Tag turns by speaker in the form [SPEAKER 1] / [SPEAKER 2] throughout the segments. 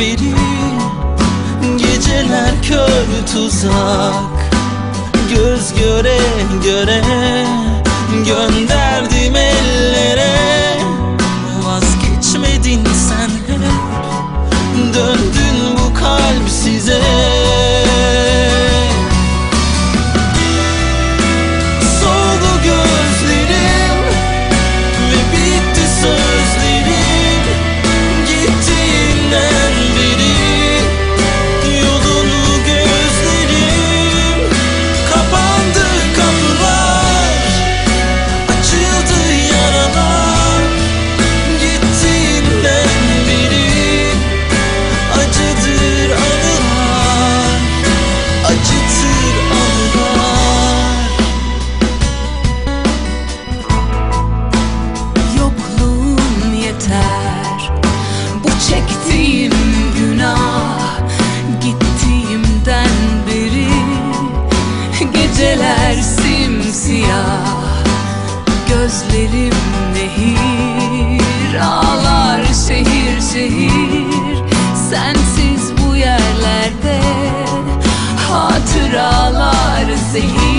[SPEAKER 1] beni Geceler kör tuzak. Göz göre göre
[SPEAKER 2] gönder çektiğim günah Gittiğimden beri Geceler simsiyah Gözlerim nehir Ağlar şehir şehir. Sensiz bu yerlerde Hatıralar zehir.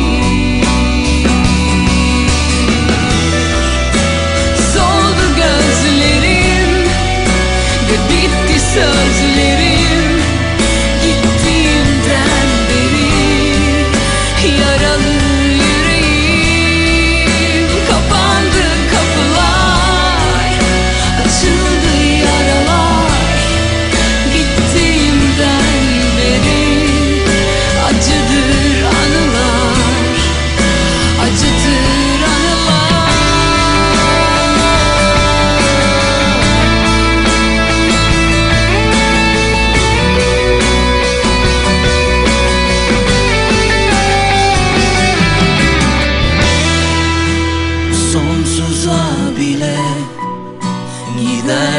[SPEAKER 1] live.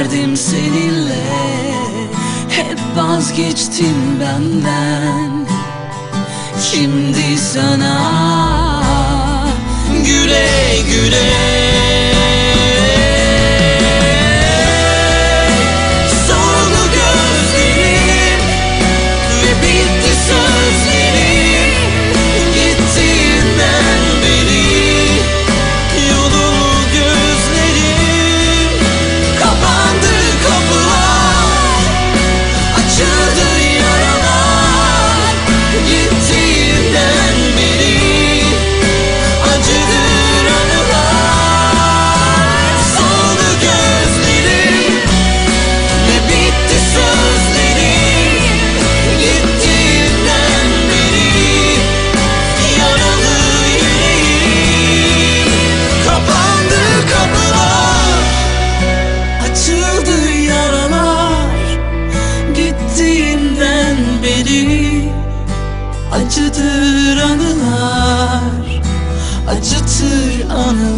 [SPEAKER 1] derdim seninle. Hep vazgeçtin benden. Şimdi sana güle güle. wanna